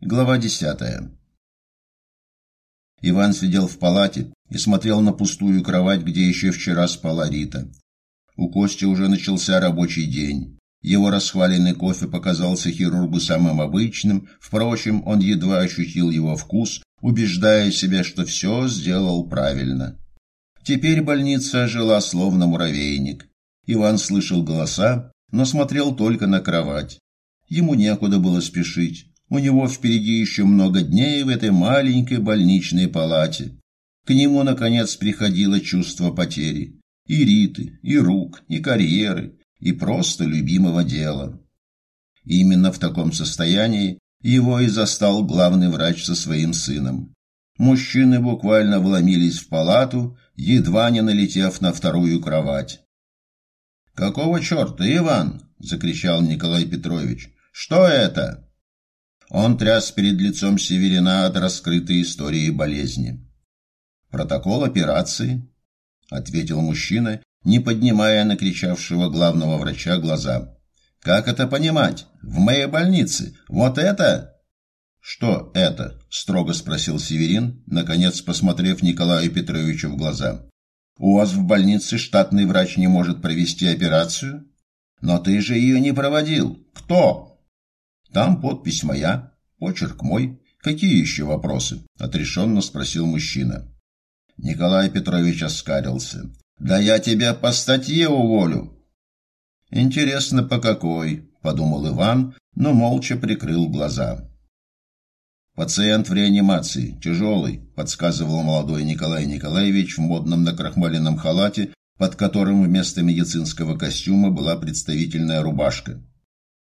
Глава десятая. Иван сидел в палате и смотрел на пустую кровать, где еще вчера спала Рита. У Кости уже начался рабочий день. Его расхваленный кофе показался хирургу самым обычным, впрочем, он едва ощутил его вкус, убеждая себя, что все сделал правильно. Теперь больница жила словно муравейник. Иван слышал голоса, но смотрел только на кровать. Ему некуда было спешить. У него впереди еще много дней в этой маленькой больничной палате. К нему, наконец, приходило чувство потери. И Риты, и рук, и карьеры, и просто любимого дела. Именно в таком состоянии его и застал главный врач со своим сыном. Мужчины буквально вломились в палату, едва не налетев на вторую кровать. «Какого черта, Иван?» – закричал Николай Петрович. «Что это?» Он тряс перед лицом Северина от раскрытой истории болезни. «Протокол операции», — ответил мужчина, не поднимая на кричавшего главного врача глаза. «Как это понимать? В моей больнице? Вот это?» «Что это?» — строго спросил Северин, наконец посмотрев Николаю Петровичу в глаза. «У вас в больнице штатный врач не может провести операцию?» «Но ты же ее не проводил. Кто?» Там подпись моя, почерк мой. Какие еще вопросы? Отрешенно спросил мужчина. Николай Петрович оскарился. Да я тебя по статье уволю. Интересно, по какой? Подумал Иван, но молча прикрыл глаза. Пациент в реанимации, тяжелый, подсказывал молодой Николай Николаевич в модном накрахмаленном халате, под которым вместо медицинского костюма была представительная рубашка.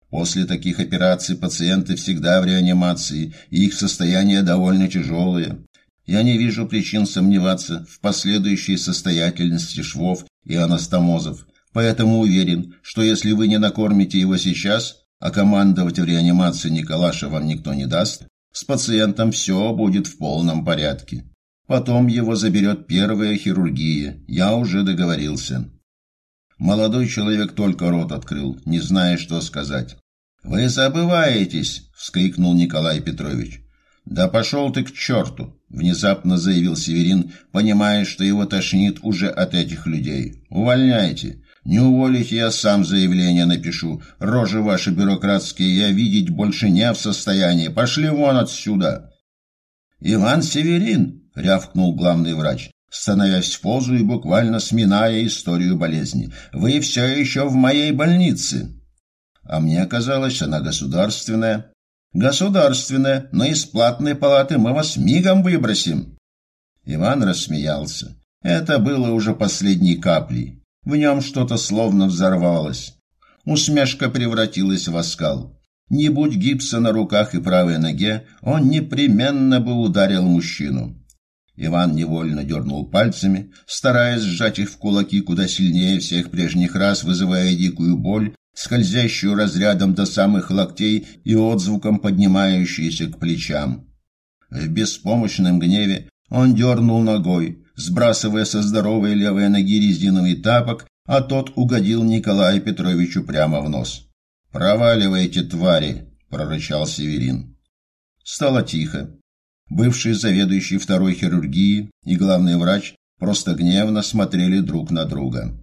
После таких операций пациенты всегда в реанимации, и их состояние довольно тяжелое. Я не вижу причин сомневаться в последующей состоятельности швов и анастомозов, поэтому уверен, что если вы не накормите его сейчас, а командовать в реанимации Николаша вам никто не даст, с пациентом все будет в полном порядке. Потом его заберет первая хирургия, я уже договорился. Молодой человек только рот открыл, не зная, что сказать. «Вы забываетесь!» — вскрикнул Николай Петрович. «Да пошел ты к черту!» — внезапно заявил Северин, понимая, что его тошнит уже от этих людей. «Увольняйте! Не уволите, я сам заявление напишу. Рожи ваши бюрократские я видеть больше не в состоянии. Пошли вон отсюда!» «Иван Северин!» — рявкнул главный врач становясь в позу и буквально сминая историю болезни. «Вы все еще в моей больнице!» А мне казалось, она государственная. «Государственная, но из платной палаты мы вас мигом выбросим!» Иван рассмеялся. Это было уже последней каплей. В нем что-то словно взорвалось. Усмешка превратилась в оскал. Не будь гипса на руках и правой ноге, он непременно бы ударил мужчину. Иван невольно дернул пальцами, стараясь сжать их в кулаки куда сильнее всех прежних раз, вызывая дикую боль, скользящую разрядом до самых локтей и отзвуком поднимающуюся к плечам. В беспомощном гневе он дернул ногой, сбрасывая со здоровой левой ноги резиновый тапок, а тот угодил Николаю Петровичу прямо в нос. «Проваливайте, твари!» – прорычал Северин. Стало тихо. Бывший заведующий второй хирургии и главный врач просто гневно смотрели друг на друга.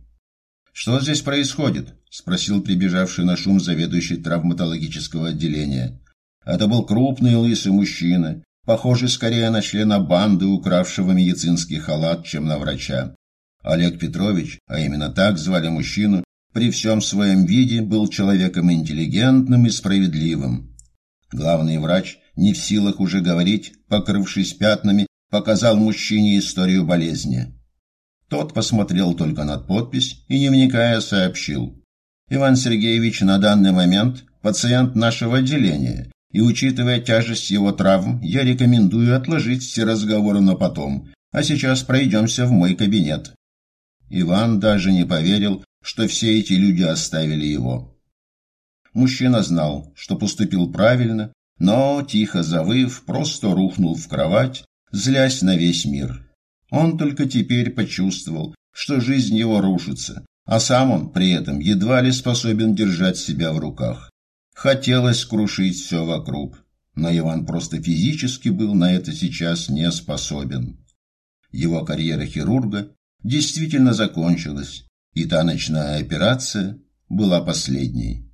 «Что здесь происходит?» – спросил прибежавший на шум заведующий травматологического отделения. Это был крупный лысый мужчина, похожий скорее на члена банды, укравшего медицинский халат, чем на врача. Олег Петрович, а именно так звали мужчину, при всем своем виде был человеком интеллигентным и справедливым. Главный врач, не в силах уже говорить, покрывшись пятнами, показал мужчине историю болезни. Тот посмотрел только на подпись и, не вникая, сообщил. «Иван Сергеевич на данный момент пациент нашего отделения, и, учитывая тяжесть его травм, я рекомендую отложить все разговоры на потом, а сейчас пройдемся в мой кабинет». Иван даже не поверил, что все эти люди оставили его. Мужчина знал, что поступил правильно, но, тихо завыв, просто рухнул в кровать, злясь на весь мир. Он только теперь почувствовал, что жизнь его рушится, а сам он при этом едва ли способен держать себя в руках. Хотелось крушить все вокруг. но Иван просто физически был на это сейчас не способен. Его карьера хирурга действительно закончилась, и та ночная операция была последней.